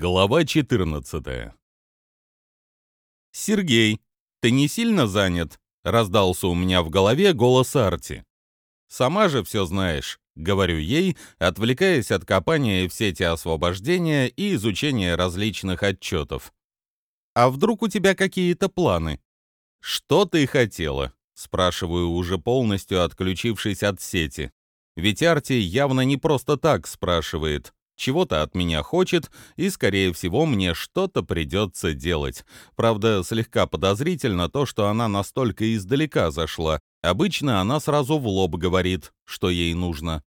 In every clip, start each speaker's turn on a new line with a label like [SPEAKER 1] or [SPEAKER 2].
[SPEAKER 1] Глава 14 «Сергей, ты не сильно занят?» — раздался у меня в голове голос Арти. «Сама же все знаешь», — говорю ей, отвлекаясь от копания в сети освобождения и изучения различных отчетов. «А вдруг у тебя какие-то планы?» «Что ты хотела?» — спрашиваю, уже полностью отключившись от сети. Ведь Арти явно не просто так спрашивает чего-то от меня хочет, и, скорее всего, мне что-то придется делать. Правда, слегка подозрительно то, что она настолько издалека зашла. Обычно она сразу в лоб говорит, что ей нужно.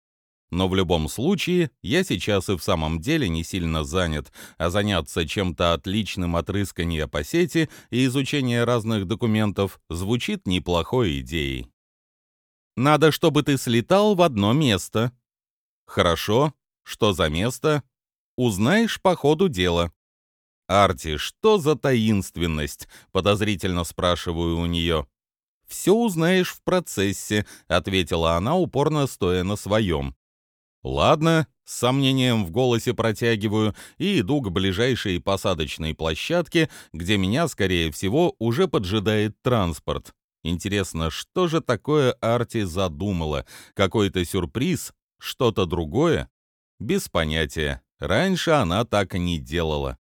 [SPEAKER 1] Но в любом случае, я сейчас и в самом деле не сильно занят, а заняться чем-то отличным от рыскания по сети и изучения разных документов звучит неплохой идеей. «Надо, чтобы ты слетал в одно место». «Хорошо, что за место? Узнаешь по ходу дела. «Арти, что за таинственность?» — подозрительно спрашиваю у нее. «Все узнаешь в процессе», — ответила она, упорно стоя на своем. «Ладно», — с сомнением в голосе протягиваю и иду к ближайшей посадочной площадке, где меня, скорее всего, уже поджидает транспорт. Интересно, что же такое Арти задумала? Какой-то сюрприз? Что-то другое? Без понятия. Раньше она так и не делала.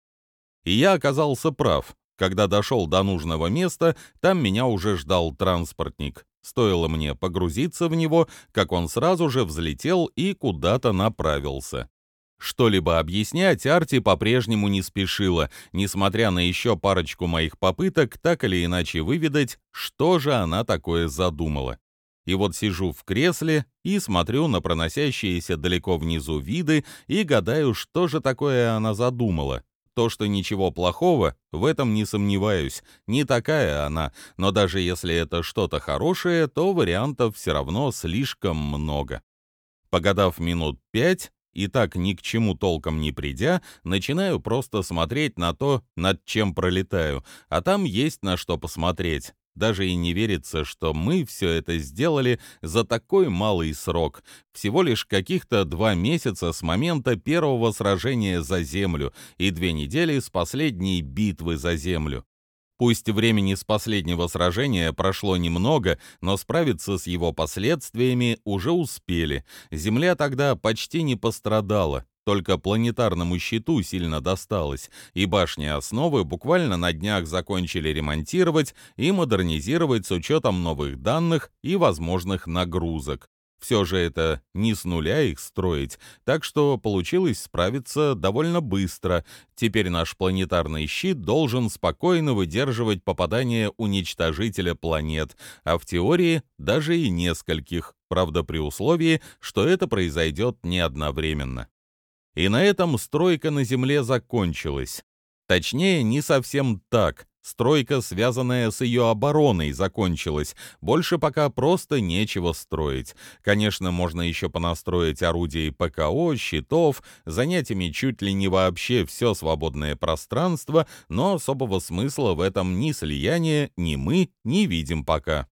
[SPEAKER 1] И я оказался прав. Когда дошел до нужного места, там меня уже ждал транспортник. Стоило мне погрузиться в него, как он сразу же взлетел и куда-то направился. Что-либо объяснять Арти по-прежнему не спешила, несмотря на еще парочку моих попыток так или иначе выведать, что же она такое задумала. И вот сижу в кресле и смотрю на проносящиеся далеко внизу виды и гадаю, что же такое она задумала. То, что ничего плохого, в этом не сомневаюсь. Не такая она, но даже если это что-то хорошее, то вариантов все равно слишком много. Погадав минут пять, и так ни к чему толком не придя, начинаю просто смотреть на то, над чем пролетаю, а там есть на что посмотреть. Даже и не верится, что мы все это сделали за такой малый срок. Всего лишь каких-то два месяца с момента первого сражения за Землю и две недели с последней битвы за Землю. Пусть времени с последнего сражения прошло немного, но справиться с его последствиями уже успели. Земля тогда почти не пострадала, только планетарному щиту сильно досталось, и башни основы буквально на днях закончили ремонтировать и модернизировать с учетом новых данных и возможных нагрузок. Все же это не с нуля их строить, так что получилось справиться довольно быстро. Теперь наш планетарный щит должен спокойно выдерживать попадание уничтожителя планет, а в теории даже и нескольких, правда при условии, что это произойдет не одновременно. И на этом стройка на Земле закончилась. Точнее, не совсем так. Стройка, связанная с ее обороной, закончилась. Больше пока просто нечего строить. Конечно, можно еще понастроить орудий ПКО, щитов, занять ими чуть ли не вообще все свободное пространство, но особого смысла в этом ни слияния, ни мы не видим пока.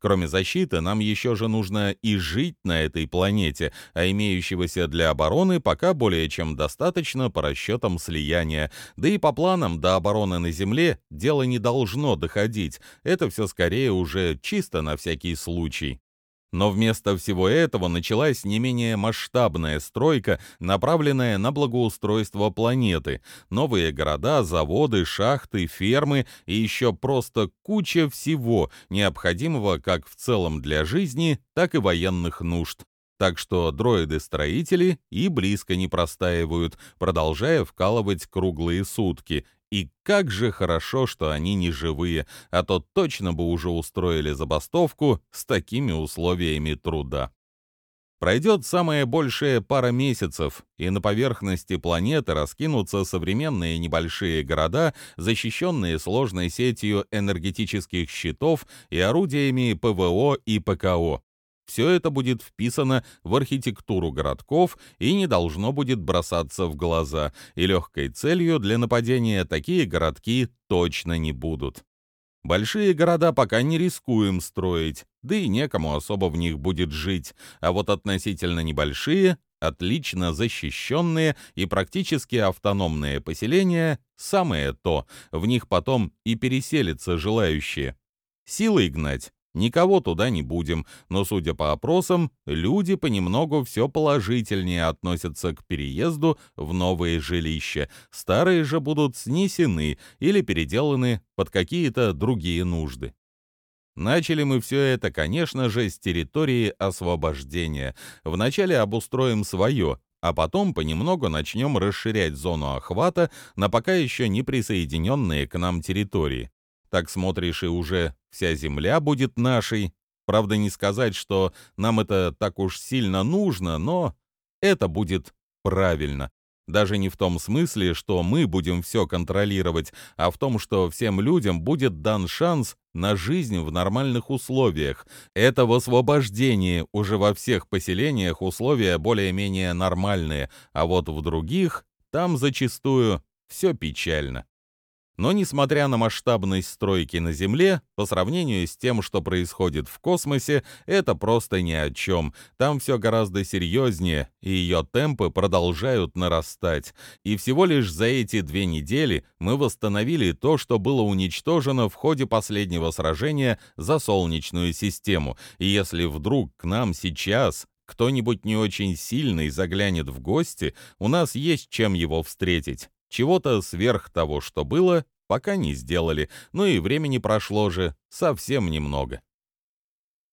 [SPEAKER 1] Кроме защиты, нам еще же нужно и жить на этой планете, а имеющегося для обороны пока более чем достаточно по расчетам слияния. Да и по планам до обороны на Земле дело не должно доходить. Это все скорее уже чисто на всякий случай. Но вместо всего этого началась не менее масштабная стройка, направленная на благоустройство планеты. Новые города, заводы, шахты, фермы и еще просто куча всего, необходимого как в целом для жизни, так и военных нужд. Так что дроиды-строители и близко не простаивают, продолжая вкалывать круглые сутки, и как же хорошо, что они не живые, а то точно бы уже устроили забастовку с такими условиями труда. Пройдет самое большее пара месяцев, и на поверхности планеты раскинутся современные небольшие города, защищенные сложной сетью энергетических щитов и орудиями ПВО и ПКО. Все это будет вписано в архитектуру городков и не должно будет бросаться в глаза, и легкой целью для нападения такие городки точно не будут. Большие города пока не рискуем строить, да и некому особо в них будет жить, а вот относительно небольшие Отлично защищенные и практически автономные поселения – самое то, в них потом и переселятся желающие. Силой гнать Никого туда не будем, но, судя по опросам, люди понемногу все положительнее относятся к переезду в новые жилища. Старые же будут снесены или переделаны под какие-то другие нужды. Начали мы все это, конечно же, с территории освобождения. Вначале обустроим свое, а потом понемногу начнем расширять зону охвата на пока еще не присоединенные к нам территории. Так смотришь, и уже вся земля будет нашей. Правда, не сказать, что нам это так уж сильно нужно, но это будет правильно. Даже не в том смысле, что мы будем все контролировать, а в том, что всем людям будет дан шанс на жизнь в нормальных условиях. Это в освобождении уже во всех поселениях условия более-менее нормальные, а вот в других там зачастую все печально. Но несмотря на масштабность стройки на Земле, по сравнению с тем, что происходит в космосе, это просто ни о чем. Там все гораздо серьезнее, и ее темпы продолжают нарастать. И всего лишь за эти две недели мы восстановили то, что было уничтожено в ходе последнего сражения за Солнечную систему. И если вдруг к нам сейчас кто-нибудь не очень сильный заглянет в гости, у нас есть чем его встретить. Чего-то сверх того, что было, пока не сделали, ну и времени прошло же совсем немного.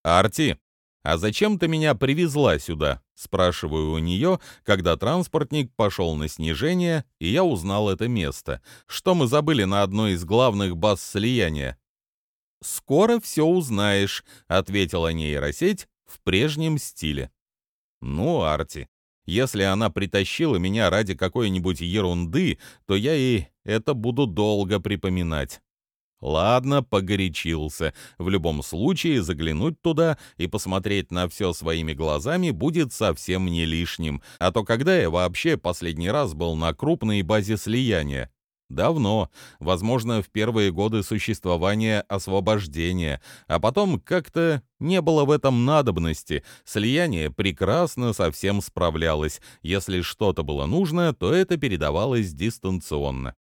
[SPEAKER 1] «Арти, а зачем ты меня привезла сюда?» — спрашиваю у нее, когда транспортник пошел на снижение, и я узнал это место. Что мы забыли на одной из главных баз слияния? «Скоро все узнаешь», — ответила нейросеть в прежнем стиле. «Ну, Арти, если она притащила меня ради какой-нибудь ерунды, то я ей это буду долго припоминать. Ладно, погорячился. В любом случае, заглянуть туда и посмотреть на все своими глазами будет совсем не лишним. А то когда я вообще последний раз был на крупной базе слияния? Давно, возможно, в первые годы существования освобождения, а потом как-то не было в этом надобности. Слияние прекрасно со всем справлялось. Если что-то было нужно, то это передавалось дистанционно.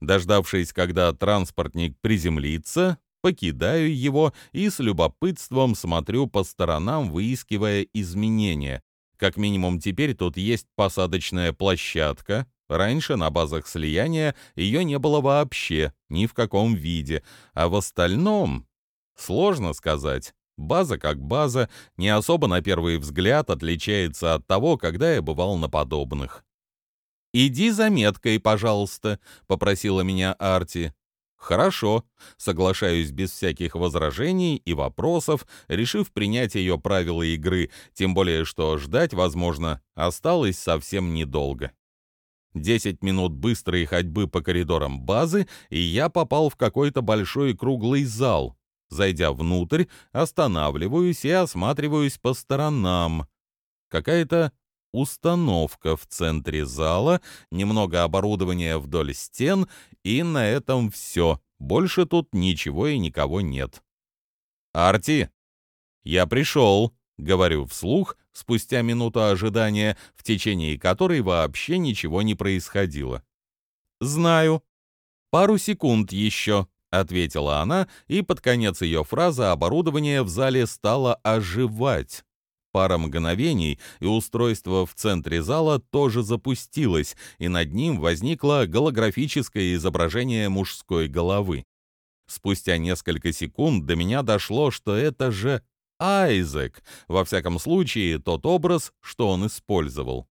[SPEAKER 1] Дождавшись, когда транспортник приземлится, покидаю его и с любопытством смотрю по сторонам, выискивая изменения. Как минимум теперь тут есть посадочная площадка, Раньше на базах слияния ее не было вообще, ни в каком виде, а в остальном сложно сказать. База как база, не особо на первый взгляд отличается от того, когда я бывал на подобных. «Иди за меткой, пожалуйста», — попросила меня Арти. «Хорошо», — соглашаюсь без всяких возражений и вопросов, решив принять ее правила игры, тем более что ждать, возможно, осталось совсем недолго. Десять минут быстрой ходьбы по коридорам базы, и я попал в какой-то большой круглый зал. Зайдя внутрь, останавливаюсь и осматриваюсь по сторонам. Какая-то установка в центре зала, немного оборудования вдоль стен, и на этом все. Больше тут ничего и никого нет. «Арти, я пришел», — говорю вслух, спустя минуту ожидания, в течение которой вообще ничего не происходило. «Знаю. Пару секунд еще», — ответила она, и под конец ее фразы оборудование в зале стало оживать. Пара мгновений, и устройство в центре зала тоже запустилось, и над ним возникло голографическое изображение мужской головы. Спустя несколько секунд до меня дошло, что это же Айзек, во всяком случае, тот образ, что он использовал.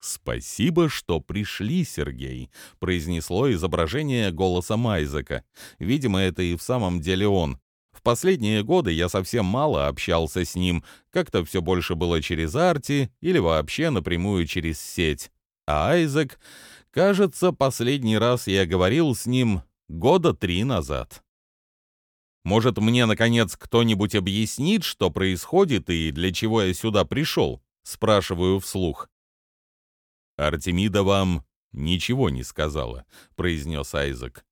[SPEAKER 1] «Спасибо, что пришли, Сергей», — произнесло изображение голосом Айзека. Видимо, это и в самом деле он. В последние годы я совсем мало общался с ним, как-то все больше было через Арти или вообще напрямую через сеть. А Айзек, кажется, последний раз я говорил с ним года три назад. Может, мне, наконец, кто-нибудь объяснит, что происходит и для чего я сюда пришел?» — спрашиваю вслух. «Артемида вам ничего не сказала», — произнес Айзек.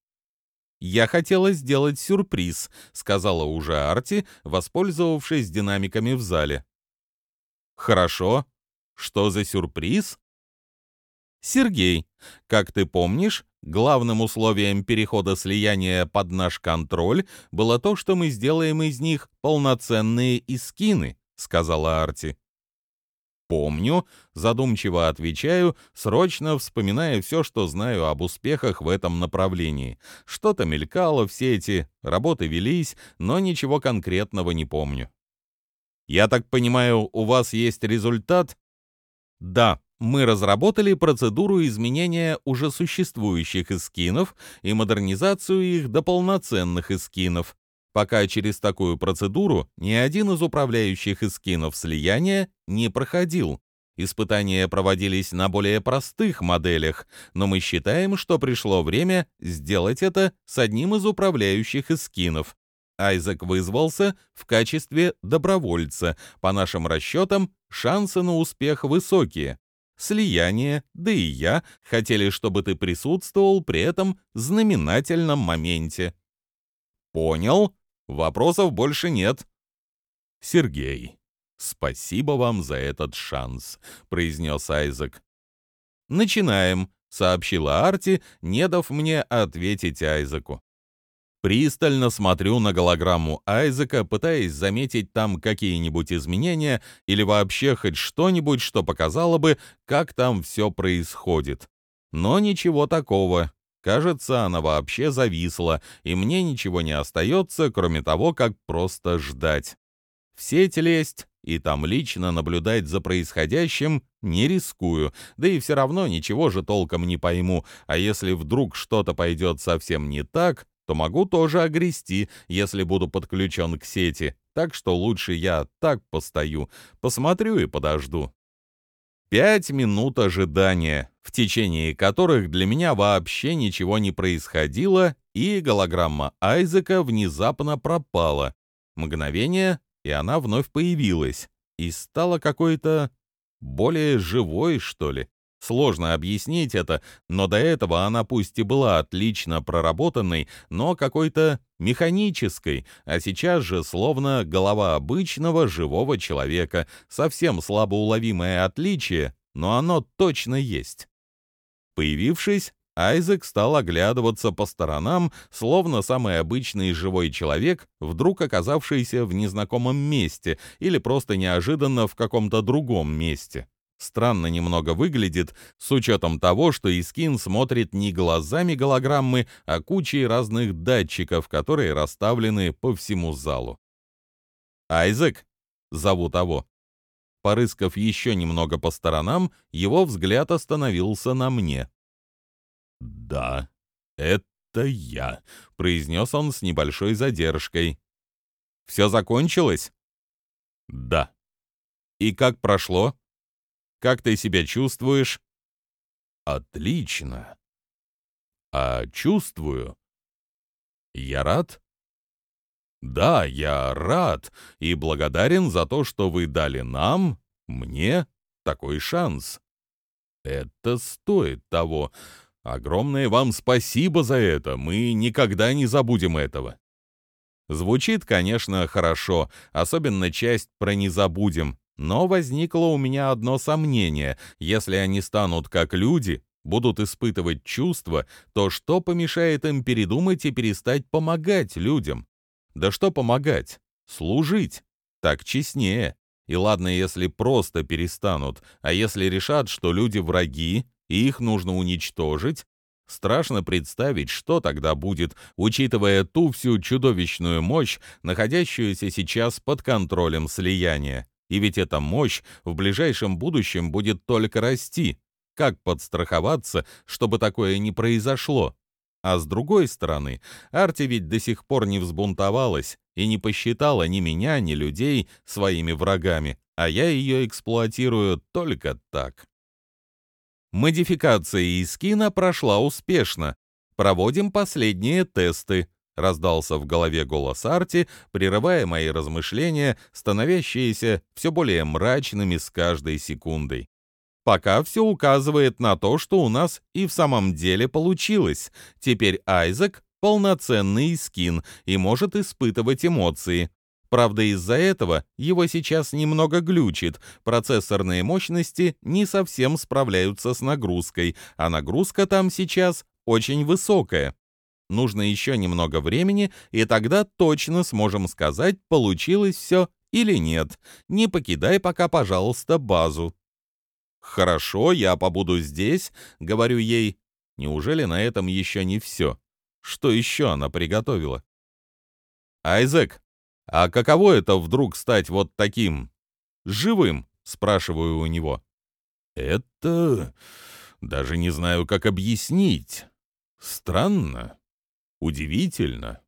[SPEAKER 1] «Я хотела сделать сюрприз», — сказала уже Арти, воспользовавшись динамиками в зале. «Хорошо. Что за сюрприз? Сергей, как ты помнишь, главным условием перехода слияния под наш контроль было то, что мы сделаем из них полноценные искины, сказала Арти. «Помню», — задумчиво отвечаю, срочно вспоминая все, что знаю об успехах в этом направлении. Что-то мелькало в сети, работы велись, но ничего конкретного не помню. «Я так понимаю, у вас есть результат?» «Да», мы разработали процедуру изменения уже существующих эскинов и модернизацию их до полноценных эскинов. Пока через такую процедуру ни один из управляющих эскинов слияния не проходил. Испытания проводились на более простых моделях, но мы считаем, что пришло время сделать это с одним из управляющих эскинов. Айзек вызвался в качестве добровольца. По нашим расчетам, шансы на успех высокие слияние, да и я хотели, чтобы ты присутствовал при этом знаменательном моменте. Понял? Вопросов больше нет. Сергей, спасибо вам за этот шанс, произнес Айзек. Начинаем, сообщила Арти, не дав мне ответить Айзеку. Пристально смотрю на голограмму Айзека, пытаясь заметить там какие-нибудь изменения или вообще хоть что-нибудь, что показало бы, как там все происходит. Но ничего такого. Кажется, она вообще зависла, и мне ничего не остается, кроме того, как просто ждать. В сеть лезть и там лично наблюдать за происходящим не рискую, да и все равно ничего же толком не пойму, а если вдруг что-то пойдет совсем не так, то могу тоже огрести, если буду подключен к сети, так что лучше я так постою, посмотрю и подожду. Пять минут ожидания, в течение которых для меня вообще ничего не происходило, и голограмма Айзека внезапно пропала. Мгновение, и она вновь появилась, и стала какой-то более живой, что ли. Сложно объяснить это, но до этого она пусть и была отлично проработанной, но какой-то механической, а сейчас же словно голова обычного живого человека, совсем слабоуловимое отличие, но оно точно есть. Появившись, Айзек стал оглядываться по сторонам, словно самый обычный живой человек, вдруг оказавшийся в незнакомом месте или просто неожиданно в каком-то другом месте. Странно немного выглядит, с учетом того, что Искин смотрит не глазами голограммы, а кучей разных датчиков, которые расставлены по всему залу. «Айзек!» — зову того. Порыскав еще немного по сторонам, его взгляд остановился на мне. «Да, это я», — произнес он с небольшой задержкой. «Все закончилось?» «Да». «И как прошло?» Как ты себя чувствуешь?» «Отлично. А чувствую. Я рад?» «Да, я рад и благодарен за то, что вы дали нам, мне, такой шанс. Это стоит того. Огромное вам спасибо за это, мы никогда не забудем этого». Звучит, конечно, хорошо, особенно часть про «не забудем», но возникло у меня одно сомнение. Если они станут как люди, будут испытывать чувства, то что помешает им передумать и перестать помогать людям? Да что помогать? Служить. Так честнее. И ладно, если просто перестанут, а если решат, что люди враги, и их нужно уничтожить, Страшно представить, что тогда будет, учитывая ту всю чудовищную мощь, находящуюся сейчас под контролем слияния. И ведь эта мощь в ближайшем будущем будет только расти. Как подстраховаться, чтобы такое не произошло? А с другой стороны, Арти ведь до сих пор не взбунтовалась и не посчитала ни меня, ни людей своими врагами, а я ее эксплуатирую только так. Модификация Искина прошла успешно. Проводим последние тесты раздался в голове голос Арти, прерывая мои размышления, становящиеся все более мрачными с каждой секундой. Пока все указывает на то, что у нас и в самом деле получилось. Теперь Айзек — полноценный скин и может испытывать эмоции. Правда, из-за этого его сейчас немного глючит, процессорные мощности не совсем справляются с нагрузкой, а нагрузка там сейчас очень высокая. Нужно еще немного времени, и тогда точно сможем сказать, получилось все или нет. Не покидай пока, пожалуйста, базу. «Хорошо, я побуду здесь», — говорю ей. Неужели на этом еще не все? Что еще она приготовила? «Айзек, а каково это вдруг стать вот таким... живым?» — спрашиваю у него. «Это... даже не знаю, как объяснить. Странно. Удивительно.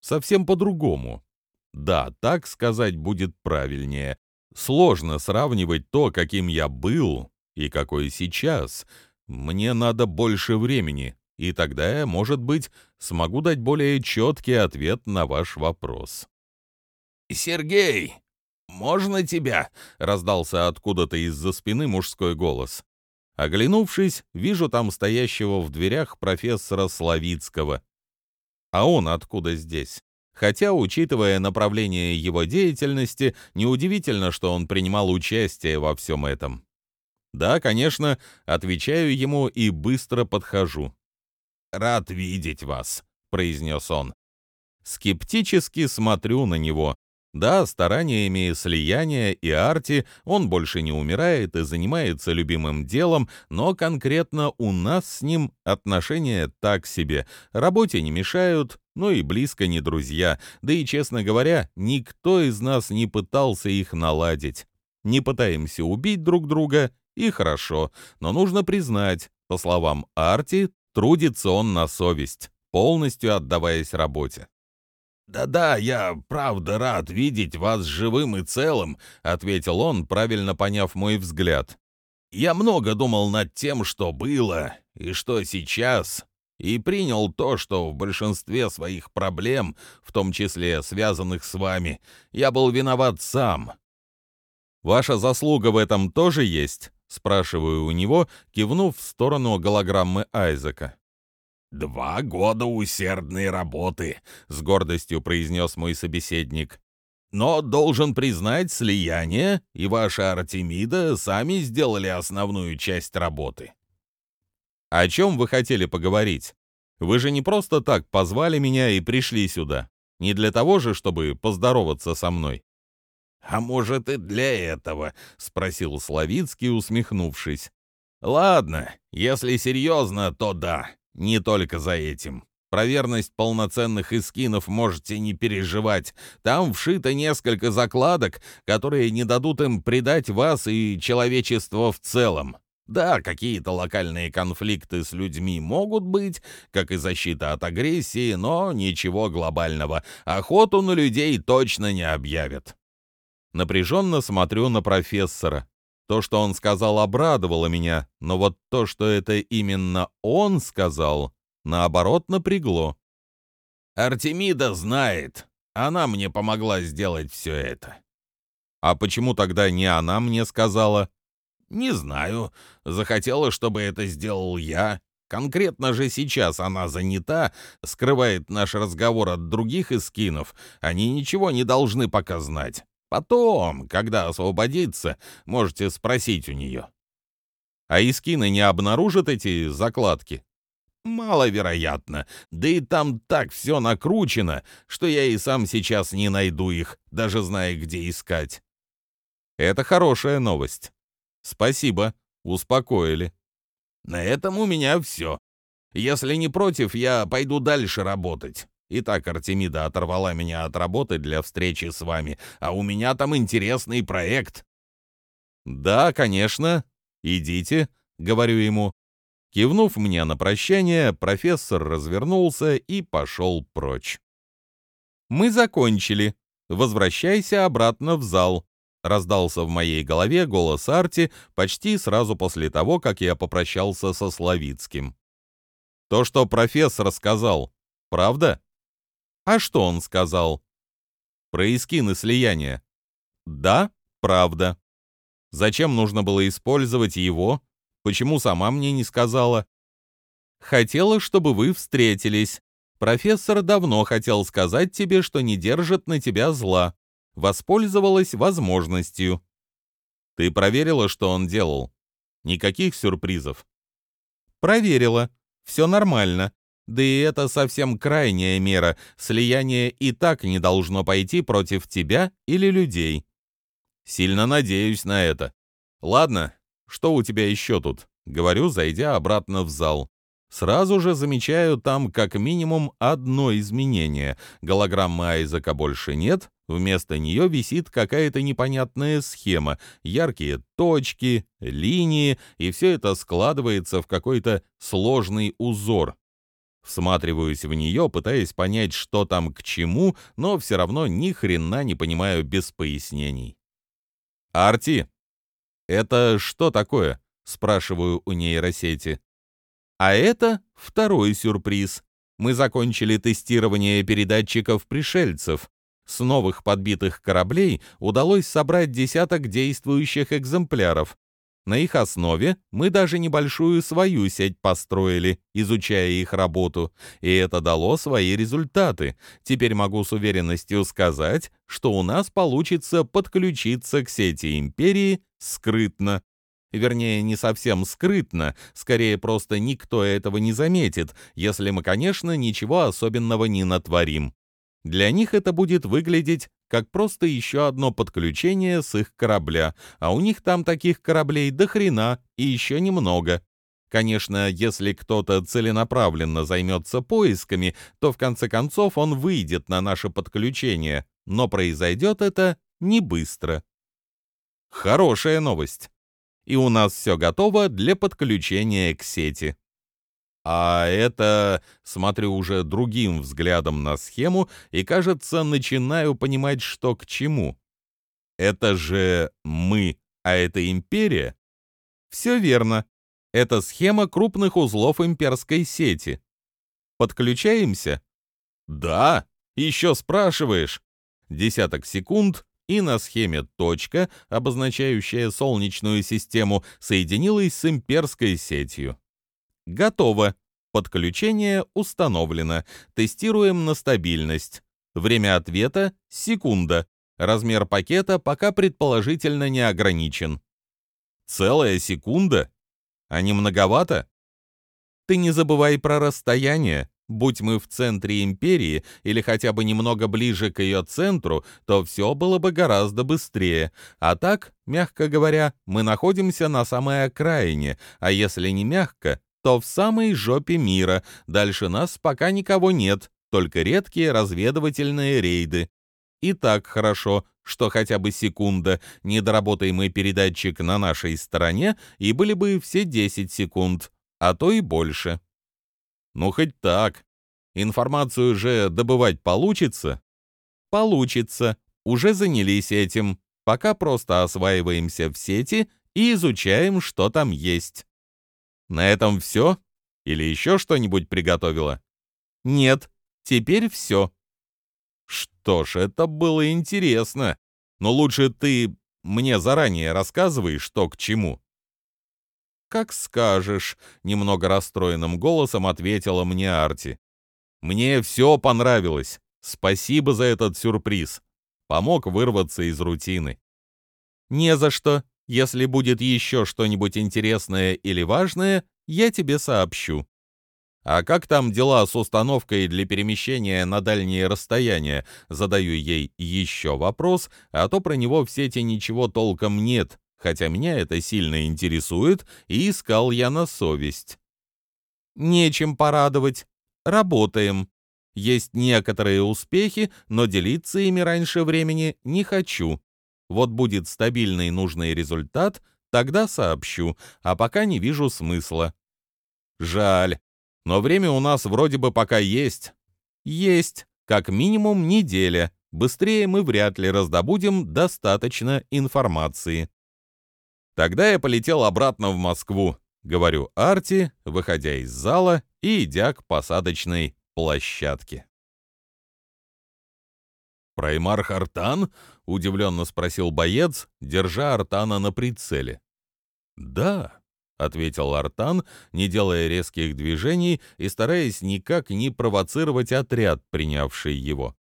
[SPEAKER 1] Совсем по-другому. Да, так сказать будет правильнее. Сложно сравнивать то, каким я был, и какой сейчас. Мне надо больше времени, и тогда я, может быть, смогу дать более четкий ответ на ваш вопрос.
[SPEAKER 2] «Сергей, можно тебя?» — раздался откуда-то из-за спины мужской голос.
[SPEAKER 1] Оглянувшись, вижу там стоящего в дверях профессора Славицкого. А он откуда здесь? Хотя, учитывая направление его деятельности, неудивительно, что он принимал участие во всем этом. Да, конечно, отвечаю ему и быстро подхожу.
[SPEAKER 2] «Рад видеть вас», — произнес он.
[SPEAKER 1] Скептически смотрю на него, да, стараниями слияния и арти он больше не умирает и занимается любимым делом, но конкретно у нас с ним отношения так себе. Работе не мешают, но и близко не друзья. Да и, честно говоря, никто из нас не пытался их наладить. Не пытаемся убить друг друга, и хорошо, но нужно признать, по словам Арти, трудится он на совесть, полностью отдаваясь работе.
[SPEAKER 2] «Да-да, я правда рад видеть вас живым и целым», — ответил он, правильно поняв мой взгляд. «Я много думал над тем, что было и что сейчас, и принял то, что в большинстве своих проблем, в том числе связанных с вами, я был виноват сам».
[SPEAKER 1] «Ваша заслуга в этом тоже есть?» — спрашиваю у него, кивнув в сторону голограммы Айзека.
[SPEAKER 2] «Два года усердной работы», — с гордостью произнес мой собеседник. «Но должен признать, слияние и ваша Артемида сами сделали основную часть работы».
[SPEAKER 1] «О чем вы хотели поговорить? Вы же не просто так позвали меня и пришли сюда. Не для того же, чтобы поздороваться со мной».
[SPEAKER 2] «А может, и для этого?» — спросил Славицкий, усмехнувшись. «Ладно, если серьезно, то да. Не только за этим. Про верность полноценных эскинов можете не переживать. Там вшито несколько закладок, которые не дадут им предать вас и человечество в целом. Да, какие-то локальные конфликты с людьми могут быть, как и защита от агрессии, но ничего глобального. Охоту на людей точно не объявят.
[SPEAKER 1] Напряженно смотрю на профессора. То, что он сказал, обрадовало меня, но вот то, что это именно он сказал, наоборот, напрягло.
[SPEAKER 2] «Артемида знает. Она мне помогла сделать все это».
[SPEAKER 1] «А почему тогда не она мне сказала?»
[SPEAKER 2] «Не знаю. Захотела, чтобы это сделал я. Конкретно же сейчас она занята, скрывает наш разговор от других эскинов. Они ничего не должны пока знать. Потом, когда освободится, можете спросить у нее.
[SPEAKER 1] А Искины не обнаружат эти закладки?
[SPEAKER 2] Маловероятно. Да и там так все накручено, что я и сам сейчас не найду их, даже зная, где искать.
[SPEAKER 1] Это хорошая новость. Спасибо, успокоили.
[SPEAKER 2] На этом у меня все. Если не против, я пойду дальше работать. Итак, Артемида оторвала меня от работы для встречи с вами, а у меня там интересный проект».
[SPEAKER 1] «Да, конечно. Идите», — говорю ему. Кивнув мне на прощание, профессор развернулся и пошел прочь. «Мы закончили. Возвращайся обратно в зал», — раздался в моей голове голос Арти почти сразу после того, как я попрощался со Славицким. «То, что профессор сказал, правда?» А что он сказал? Про искины слияния. Да, правда. Зачем нужно было использовать его? Почему сама мне не сказала? Хотела, чтобы вы встретились. Профессор давно хотел сказать тебе, что не держит на тебя зла. Воспользовалась возможностью. Ты проверила, что он делал? Никаких сюрпризов? Проверила. Все нормально. Да и это совсем крайняя мера. Слияние и так не должно пойти против тебя или людей. Сильно надеюсь на это. Ладно, что у тебя еще тут? Говорю, зайдя обратно в зал. Сразу же замечаю там как минимум одно изменение. Голограммы Айзека больше нет, вместо нее висит какая-то непонятная схема, яркие точки, линии, и все это складывается в какой-то сложный узор. Всматриваюсь в нее, пытаясь понять, что там к чему, но все равно ни хрена не понимаю без пояснений. «Арти, это что такое?» — спрашиваю у нейросети. А это второй сюрприз. Мы закончили тестирование передатчиков пришельцев. С новых подбитых кораблей удалось собрать десяток действующих экземпляров. На их основе мы даже небольшую свою сеть построили, изучая их работу, и это дало свои результаты. Теперь могу с уверенностью сказать, что у нас получится подключиться к сети Империи скрытно. Вернее, не совсем скрытно, скорее просто никто этого не заметит, если мы, конечно, ничего особенного не натворим. Для них это будет выглядеть как просто еще одно подключение с их корабля, а у них там таких кораблей до хрена и еще немного. Конечно, если кто-то целенаправленно займется поисками, то в конце концов он выйдет на наше подключение, но произойдет это не быстро. Хорошая новость и у нас все готово для подключения к сети. А это, смотрю уже другим взглядом на схему и, кажется, начинаю понимать, что к чему. Это же мы, а это империя? Все верно. Это схема крупных узлов имперской сети. Подключаемся? Да, еще спрашиваешь. Десяток секунд, и на схеме точка, обозначающая Солнечную систему, соединилась с имперской сетью. Готово. Подключение установлено. Тестируем на стабильность. Время ответа — секунда. Размер пакета пока предположительно не ограничен. Целая секунда? А не многовато? Ты не забывай про расстояние. Будь мы в центре империи или хотя бы немного ближе к ее центру, то все было бы гораздо быстрее. А так, мягко говоря, мы находимся на самой окраине, а если не мягко, то в самой жопе мира. Дальше нас пока никого нет, только редкие разведывательные рейды. И так хорошо, что хотя бы секунда, не доработаем мы передатчик на нашей стороне, и были бы все 10 секунд, а то и больше. Ну, хоть так. Информацию же добывать получится? Получится. Уже занялись этим. Пока просто осваиваемся в сети и изучаем, что там есть. На этом все? Или еще что-нибудь приготовила? Нет, теперь все. Что ж, это было интересно. Но лучше ты мне заранее рассказывай, что к чему. «Как скажешь», — немного расстроенным голосом ответила мне Арти. «Мне все понравилось. Спасибо за этот сюрприз. Помог вырваться из рутины». «Не за что. Если будет еще что-нибудь интересное или важное, я тебе сообщу». «А как там дела с установкой для перемещения на дальние расстояния?» Задаю ей еще вопрос, а то про него в сети ничего толком нет, хотя меня это сильно интересует, и искал я на совесть. Нечем порадовать. Работаем. Есть некоторые успехи, но делиться ими раньше времени не хочу. Вот будет стабильный нужный результат, тогда сообщу, а пока не вижу смысла. Жаль. Но время у нас вроде бы пока есть. Есть. Как минимум неделя. Быстрее мы вряд ли раздобудем достаточно информации. Тогда я полетел обратно в Москву, говорю Арти, выходя из зала и идя к посадочной площадке. «Праймар Артан?» — удивленно спросил боец, держа Артана на прицеле. «Да, — ответил Артан, не делая резких движений и стараясь никак не провоцировать отряд, принявший его.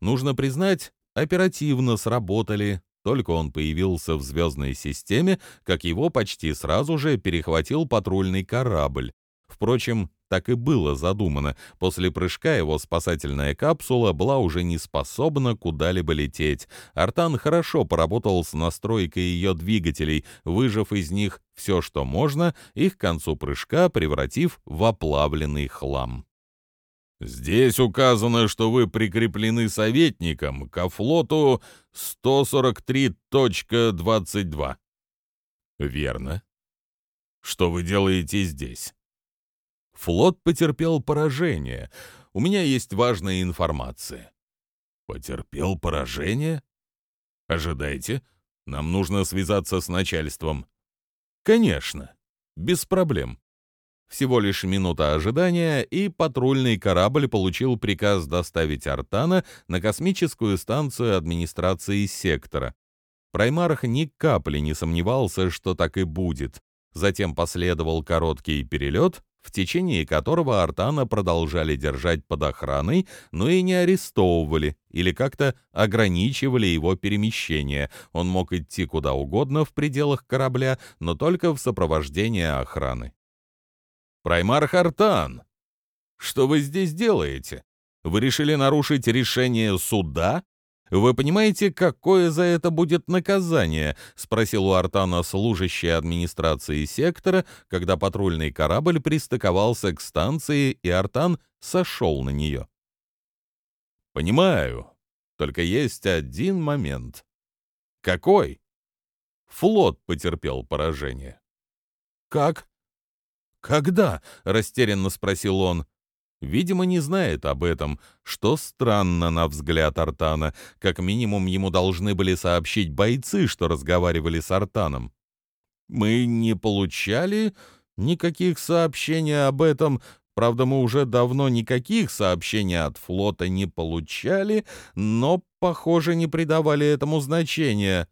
[SPEAKER 1] Нужно признать, оперативно сработали. Только он появился в звездной системе, как его почти сразу же перехватил патрульный корабль. Впрочем, так и было задумано. После прыжка его спасательная капсула была уже не способна куда-либо лететь. Артан хорошо поработал с настройкой ее двигателей, выжав из них все, что можно, и к концу прыжка превратив в оплавленный хлам.
[SPEAKER 2] «Здесь указано, что вы прикреплены советником ко флоту 143.22».
[SPEAKER 1] «Верно».
[SPEAKER 2] «Что вы делаете здесь?»
[SPEAKER 1] Флот потерпел поражение. У меня есть важная информация.
[SPEAKER 2] Потерпел поражение? Ожидайте. Нам нужно связаться с начальством.
[SPEAKER 1] Конечно. Без проблем. Всего лишь минута ожидания, и патрульный корабль получил приказ доставить Артана на космическую станцию администрации сектора. Праймарх ни капли не сомневался, что так и будет. Затем последовал короткий перелет, в течение которого Артана продолжали держать под охраной, но и не арестовывали или как-то ограничивали его перемещение. Он мог идти куда угодно в пределах корабля, но только в сопровождении охраны. «Праймар Артан, что вы здесь делаете? Вы решили нарушить решение суда «Вы понимаете, какое за это будет наказание?» — спросил у Артана служащий администрации сектора, когда патрульный корабль пристыковался к станции, и Артан сошел на нее. «Понимаю. Только есть один момент». «Какой?» «Флот потерпел поражение». «Как?» «Когда?» — растерянно спросил он. Видимо, не знает об этом, что странно на взгляд Артана. Как минимум, ему должны были сообщить бойцы, что разговаривали с Артаном. «Мы не получали никаких сообщений об этом. Правда, мы уже давно никаких сообщений от флота не получали, но, похоже, не придавали этому значения.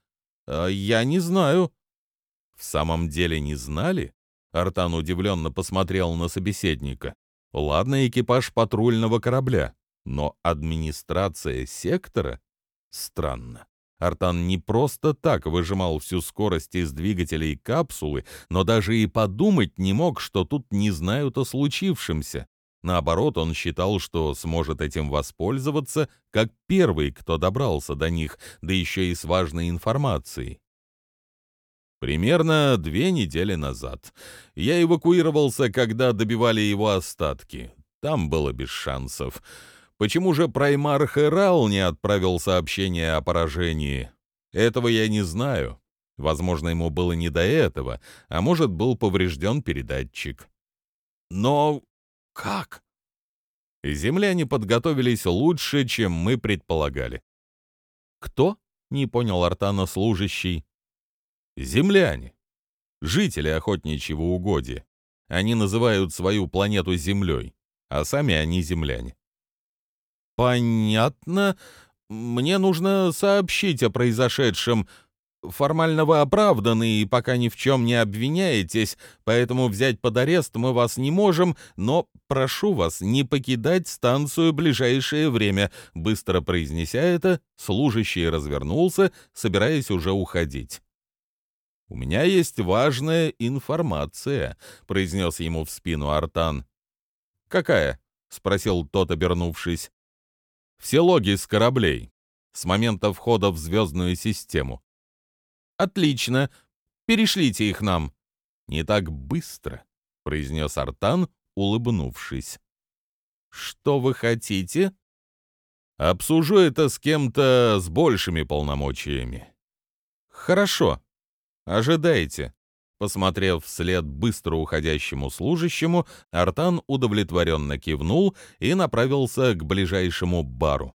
[SPEAKER 1] А я не знаю». «В самом деле не знали?» Артан удивленно посмотрел на собеседника. Ладно, экипаж патрульного корабля, но администрация сектора? Странно. Артан не просто так выжимал всю скорость из двигателей капсулы, но даже и подумать не мог, что тут не знают о случившемся. Наоборот, он считал, что сможет этим воспользоваться, как первый, кто добрался до них, да еще и с важной информацией. Примерно две недели назад. Я эвакуировался, когда добивали его остатки. Там было без шансов. Почему же Праймар Хэрал не отправил сообщение о поражении? Этого я не знаю. Возможно, ему было не до этого, а может, был поврежден передатчик. Но как? Земляне подготовились лучше, чем мы предполагали. Кто? Не понял Артана служащий. Земляне. Жители охотничьего угодья. Они называют свою планету Землей, а сами они земляне. Понятно. Мне нужно сообщить о произошедшем. Формально вы оправданы и пока ни в чем не обвиняетесь, поэтому взять под арест мы вас не можем, но прошу вас не покидать станцию ближайшее время. Быстро произнеся это, служащий развернулся, собираясь уже уходить. «У меня есть важная информация», — произнес ему в спину Артан. «Какая?» — спросил тот, обернувшись. «Все логи с кораблей, с момента входа в звездную систему». «Отлично. Перешлите их нам». «Не так быстро», — произнес Артан, улыбнувшись. «Что вы хотите?» «Обсужу это с кем-то с большими полномочиями». «Хорошо», «Ожидайте». Посмотрев вслед быстро уходящему служащему, Артан удовлетворенно кивнул и направился к ближайшему бару.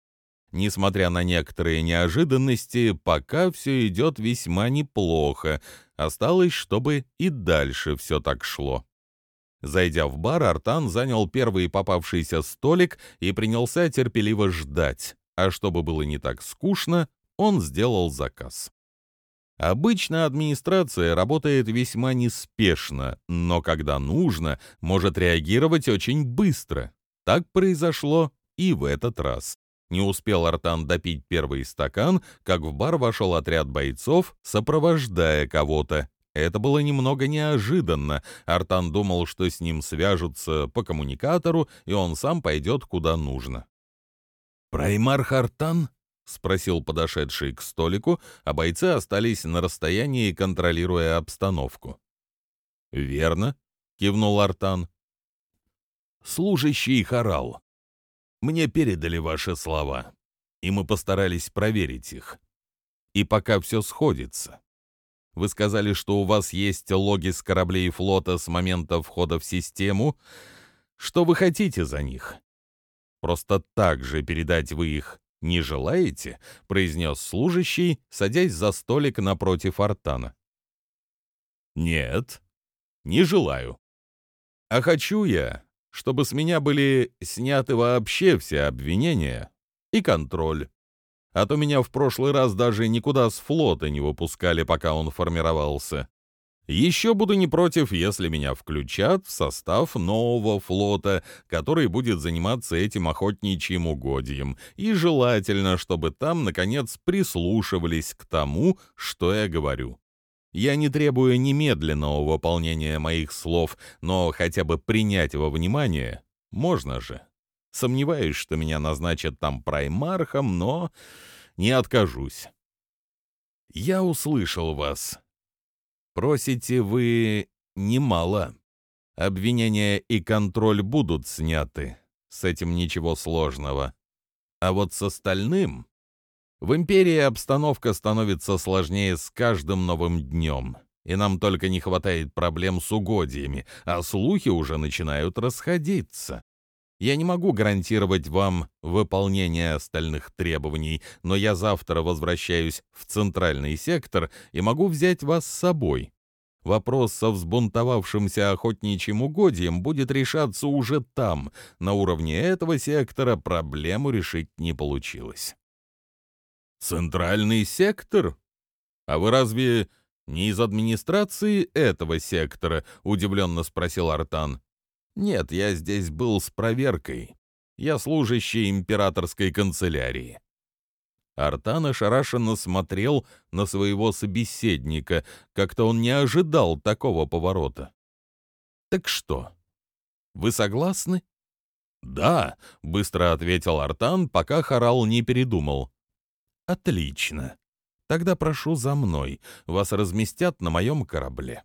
[SPEAKER 1] Несмотря на некоторые неожиданности, пока все идет весьма неплохо. Осталось, чтобы и дальше все так шло. Зайдя в бар, Артан занял первый попавшийся столик и принялся терпеливо ждать. А чтобы было не так скучно, он сделал заказ. Обычно администрация работает весьма неспешно, но когда нужно, может реагировать очень быстро. Так произошло и в этот раз. Не успел Артан допить первый стакан, как в бар вошел отряд бойцов, сопровождая кого-то. Это было немного неожиданно. Артан думал, что с ним свяжутся по коммуникатору, и он сам пойдет куда нужно.
[SPEAKER 2] «Праймар Артан?»
[SPEAKER 1] — спросил подошедший к столику, а бойцы остались на расстоянии, контролируя обстановку.
[SPEAKER 2] «Верно», — кивнул Артан. «Служащий Харал, мне передали ваши слова, и мы постарались проверить их. И пока все сходится. Вы сказали, что у вас есть логи с кораблей флота с момента входа в систему. Что вы хотите за них? Просто так же передать вы их не желаете?» — произнес служащий, садясь за столик напротив Артана. «Нет, не желаю. А хочу я, чтобы с меня были сняты вообще все обвинения и контроль. А то меня в прошлый раз даже никуда с флота не выпускали, пока он формировался. Еще буду не против, если меня включат в состав нового флота, который будет заниматься этим охотничьим угодьем, и желательно, чтобы там, наконец, прислушивались к тому, что я говорю. Я не требую немедленного выполнения моих слов, но хотя бы принять во внимание можно же. Сомневаюсь, что меня назначат там праймархом, но не откажусь. Я услышал вас. Просите вы немало. Обвинения и контроль будут сняты. С этим ничего сложного. А вот с остальным в империи обстановка становится сложнее с каждым новым днем, и нам только не хватает проблем с угодьями, а слухи уже начинают расходиться. Я не могу гарантировать вам выполнение остальных требований, но я завтра возвращаюсь в центральный сектор и могу взять вас с собой. Вопрос со взбунтовавшимся охотничьим угодьем будет решаться уже там. На уровне этого сектора проблему решить не получилось. Центральный сектор? А вы разве не из администрации этого сектора? Удивленно спросил Артан. Нет, я здесь был с проверкой. Я служащий императорской канцелярии. Артан ошарашенно смотрел на своего собеседника, как-то он не ожидал такого поворота. «Так что, вы согласны?» «Да», — быстро ответил Артан, пока Харал не передумал. Отлично. Тогда прошу за мной. Вас разместят на моем корабле.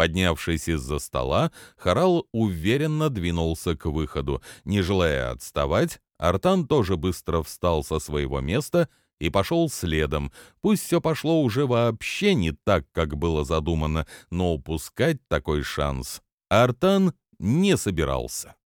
[SPEAKER 2] Поднявшись из-за стола, Харал уверенно двинулся к выходу. Не желая отставать, Артан тоже быстро встал со своего места и пошел следом. Пусть все пошло уже вообще не так, как было задумано, но упускать такой шанс Артан не собирался.